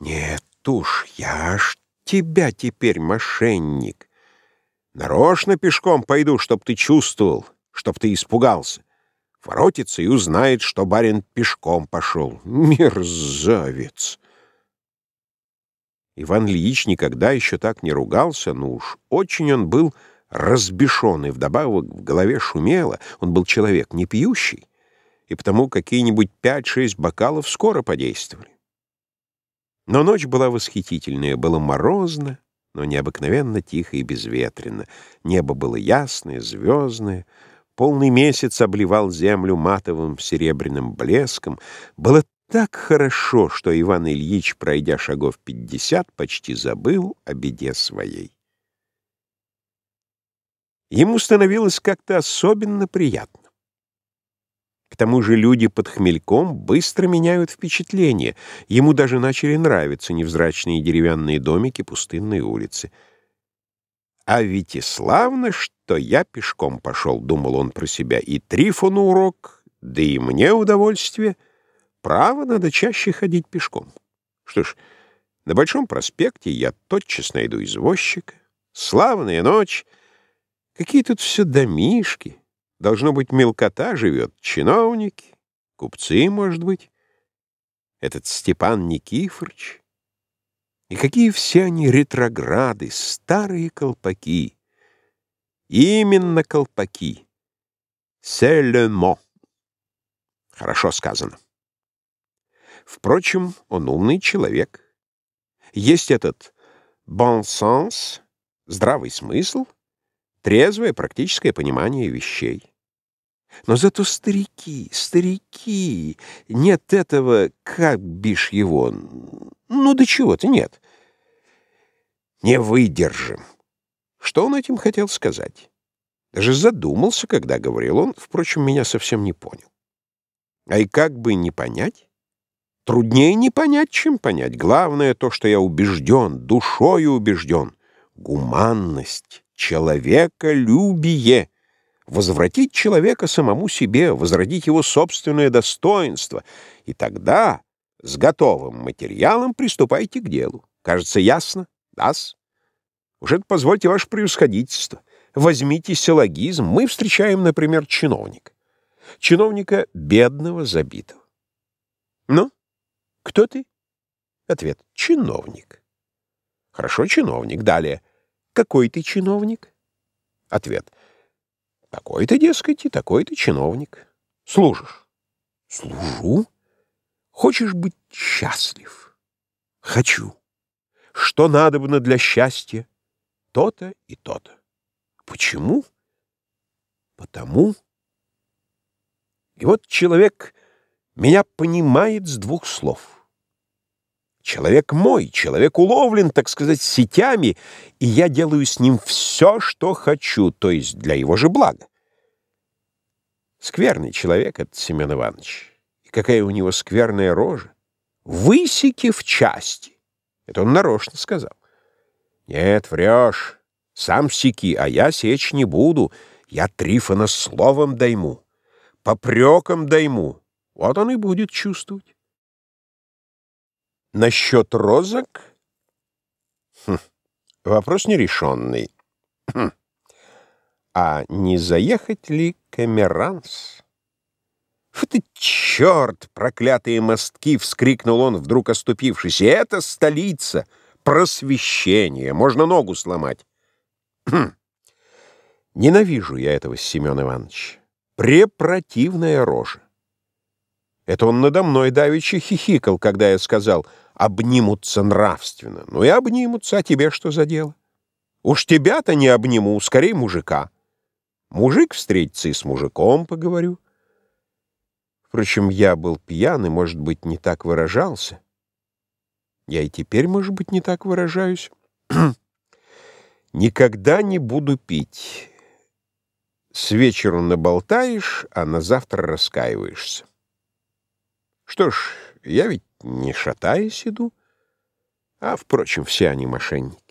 Нет уж, я ж тебя теперь мошенник. Нарочно пешком пойду, чтоб ты чувствовал, чтоб ты испугался. Воротится и узнает, что барин пешком пошел. Мерзавец! Иван Ильич никогда еще так не ругался, но уж очень он был разбешен, и вдобавок в голове шумело. Он был человек не пьющий, и потому какие-нибудь пять-шесть бокалов скоро подействовали. Но ночь была восхитительная, было морозно, но необыкновенно тихо и безветренно. Небо было ясное, звездное, полный месяц обливал землю матовым серебряным блеском. Было так хорошо, что Иван Ильич, пройдя шагов пятьдесят, почти забыл о беде своей. Ему становилось как-то особенно приятно. Тому же люди под хмельком быстро меняют впечатление. Ему даже начали нравиться невзрачные деревянные домики, пустынные улицы. «А ведь и славно, что я пешком пошел», — думал он про себя, — «и Трифону урок, да и мне удовольствие. Право, надо чаще ходить пешком. Что ж, на Большом проспекте я тотчас найду извозчика. Славная ночь!» Какие тут все домишки. Должно быть, мелкота живет. Чиновники, купцы, может быть. Этот Степан Никифорович. И какие все они ретрограды, старые колпаки. Именно колпаки. Mot. Хорошо сказано. Впрочем, он умный человек. Есть этот bon sens, здравый смысл — трезвое практическое понимание вещей. Но зато старики, старики, нет этого, как бишь его, ну до чего-то нет. Не выдержим. Что он этим хотел сказать? Даже задумался, когда говорил он, впрочем, меня совсем не понял. А и как бы не понять? Труднее не понять, чем понять. Главное то, что я убежден, душою убежден. Гуманность человеколюбие, возвратить человека самому себе, возродить его собственное достоинство, и тогда с готовым материалом приступайте к делу. Кажется, ясно? Дас? Уже позвольте ваше превосходительство. Возьмите силлогизм. Мы встречаем, например, чиновника. Чиновника бедного, забитого. Ну, кто ты? Ответ. Чиновник. Хорошо, чиновник. Далее. Какой ты чиновник? Ответ. Такой-то, дескать, и такой-то чиновник. Служишь? Служу. Хочешь быть счастлив? Хочу. Что надобно для счастья? То-то и то-то. Почему? Потому. И вот человек меня понимает с двух слов — Человек мой, человек уловлен, так сказать, сетями, и я делаю с ним все, что хочу, то есть для его же блага. Скверный человек этот Семен Иванович. И какая у него скверная рожа. Высеки в части. Это он нарочно сказал. Нет, врешь. Сам сики, а я сечь не буду. Я Трифона словом дайму. Попреком дайму. Вот он и будет чувствовать. Насчет розок? Хм, вопрос нерешенный. Хм. А не заехать ли Камеранс? «Фу ты, черт, проклятые мостки!» — вскрикнул он, вдруг оступившись. «Это столица! Просвещение! Можно ногу сломать!» хм. Ненавижу я этого Семен Иванович. Препротивная рожа. Это он надо мной давеча хихикал, когда я сказал «обнимутся нравственно». Ну и обнимутся, а тебе что за дело? Уж тебя-то не обниму, скорее мужика. Мужик встретится и с мужиком поговорю. Впрочем, я был пьян и, может быть, не так выражался. Я и теперь, может быть, не так выражаюсь. Никогда не буду пить. С вечеру наболтаешь, а на завтра раскаиваешься. Что ж, я ведь не шатаясь иду, а, впрочем, все они мошенники.